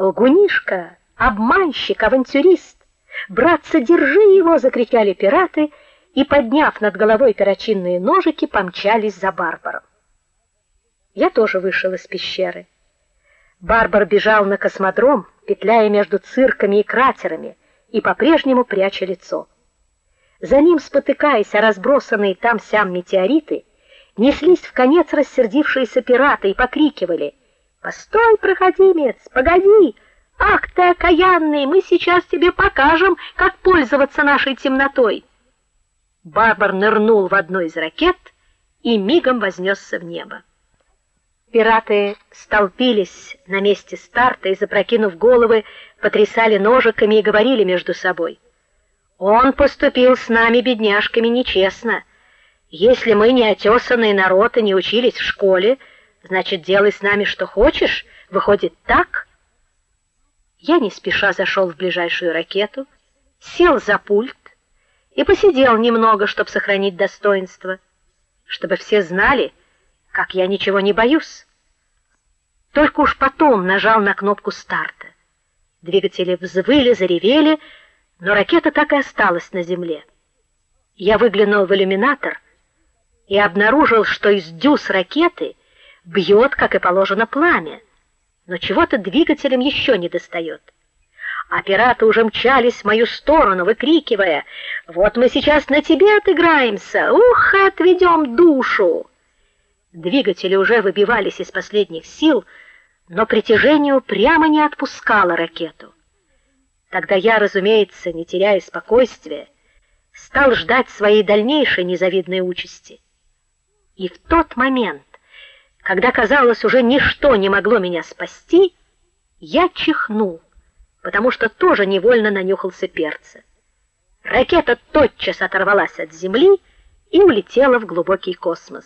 Лгунишка, обманщик, авантюрист! Братцы, держи его, закричали пираты и, подняв над головой перочинные ножики, помчались за Барбаром. Я тоже вышел из пещеры. Барбар бежал на космодром, петляя между цирками и кратерами и по-прежнему пряча лицо. За ним, спотыкаясь о разбросанные там-сям метеориты, неслись в конец рассердившиеся пираты и покрикивали: "Постой, проходимец, погоди! Ах ты окаянный, мы сейчас тебе покажем, как пользоваться нашей темнотой!" Барбар нырнул в одну из ракет и мигом вознесся в небо. Пираты столпились на месте старта и запрокинув головы, потрясали ножиками и говорили между собой: "Он поступил с нами бедняжками нечестно. Если мы не отесанный народ и не учились в школе, значит, делай с нами что хочешь. Выходит так?" Я не спеша зашел в ближайшую ракету, сел за пульт и посидел немного, чтобы сохранить достоинство, чтобы все знали, как я ничего не боюсь. Только уж потом нажал на кнопку старта. Двигатели взвыли, заревели, но ракета так и осталась на земле. Я выглянул в иллюминатор и обнаружил, что из дюз ракеты бьет, как и положено, пламя, но чего-то двигателем еще не достает. А пираты уже мчались в мою сторону, выкрикивая: "Вот мы сейчас на тебе отыграемся! Ух, отведем душу!" Двигатели уже выбивались из последних сил, но притяжение прямо не отпускало ракету. Тогда я, разумеется, не теряя спокойствия, стал ждать своей дальнейшей незавидной участи. И в тот момент, когда казалось уже ничто не могло меня спасти, я чихнул, потому что тоже невольно нанюхался перца. Ракета тотчас оторвалась от земли и улетела в глубокий космос.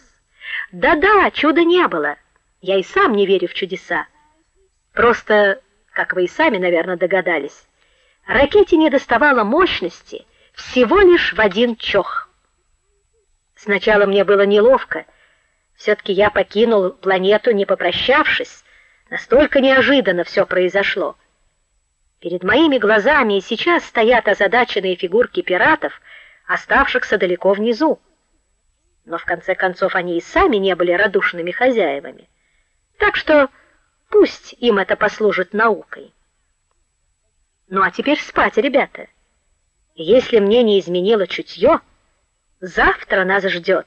Да-да, чуда не было. Я и сам не верю в чудеса. Просто, как вы и сами, наверное, догадались, ракете не доставало мощности всего лишь в один чох. Сначала мне было неловко. Все таки я покинул планету, не попрощавшись. Настолько неожиданно все произошло. Перед моими глазами и сейчас стоят озадаченные фигурки пиратов, оставшихся далеко внизу но в конце концов они и сами не были радушными хозяевами. Так что пусть им это послужит наукой. Ну а теперь спать, ребята. Если мне не изменило чутье, завтра нас ждет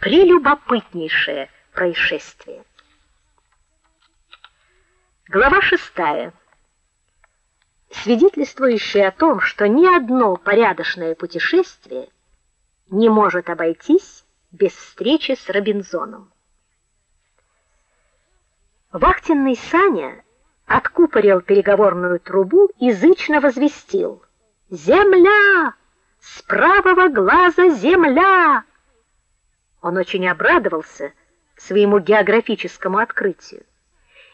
прелюбопытнейшее происшествие. Глава шестая. Свидетельствующая о том, что ни одно порядочное путешествие не может обойтись без встречи с Робинзоном. Вахтенный Саня откупорил переговорную трубу и зычно возвестил: "Земля! С правого глаза земля!" Он очень обрадовался своему географическому открытию.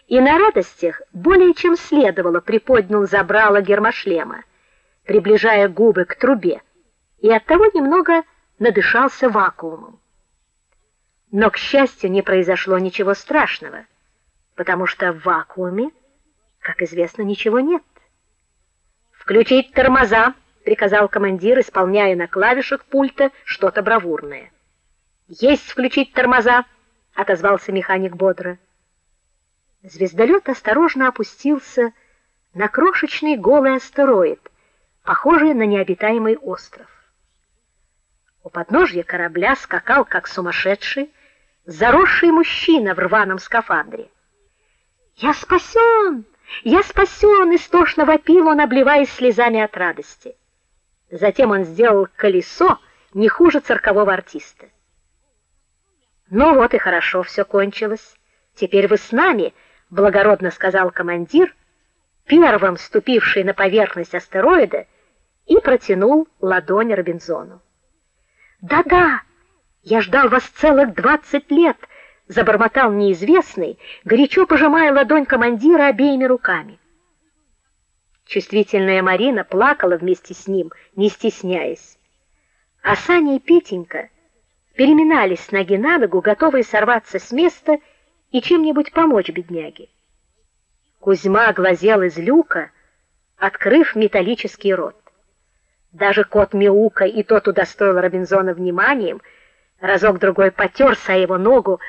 И на радостях более чем следовало приподнял забрало гермошлема, приближая губы к трубе, и оттого немного надышался вакуумом. Но к счастью, не произошло ничего страшного, потому что в вакууме, как известно, ничего нет. Включить тормоза, приказал командир, исполняя на клавишах пульта что-то бравурное. Есть включить тормоза, отозвался механик бодро. Звездолет осторожно опустился на крошечный голый астероид, похожий на необитаемый остров. У подножья корабля скакал как сумасшедший заросший мужчина в рваном скафандре. "Я спасен! Я спасен!» — истошно вопил он, обливаясь слезами от радости. Затем он сделал колесо не хуже циркового артиста. "Ну вот и хорошо, все кончилось. Теперь вы с нами", благородно сказал командир, первым ступивший на поверхность астероида, и протянул ладонь Робинзону. "Да-да!" Я ждал вас целых двадцать лет, забормотал неизвестный, горячо пожимая ладонь командира обеими руками. Чувствительная Марина плакала вместе с ним, не стесняясь. А Саня и Петенька переминались с ноги на ногу, готовые сорваться с места и чем-нибудь помочь бедняге. Кузьма глазел из люка, открыв металлический рот. Даже кот Мяука и тот удостоил Робинзона вниманием, разок другой потёрся о его ногу,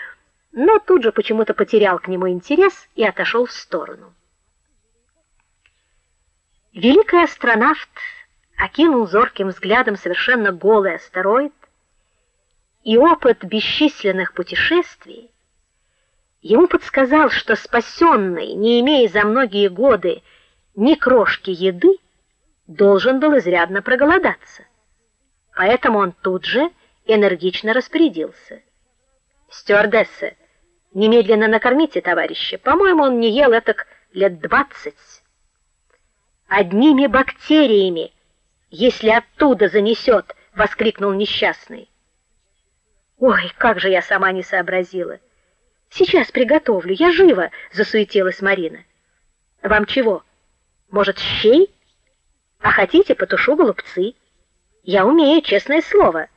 но тут же почему-то потерял к нему интерес и отошел в сторону. Великий астронавт окинул зорким взглядом совершенно голый астероид, и опыт бесчисленных путешествий ему подсказал, что спасенный, не имея за многие годы ни крошки еды, должен был изрядно проголодаться. Поэтому он тут же энергично распорядился: "Стюардесса, немедленно накормите товарища. По-моему, он не ел этак лет двадцать. Одними бактериями, если оттуда занесет!» — воскликнул несчастный. Ой, как же я сама не сообразила. Сейчас приготовлю, я живо, засуетилась Марина. Вам чего? Может, щей? А хотите, потушу голубцы? Я умею, честное слово.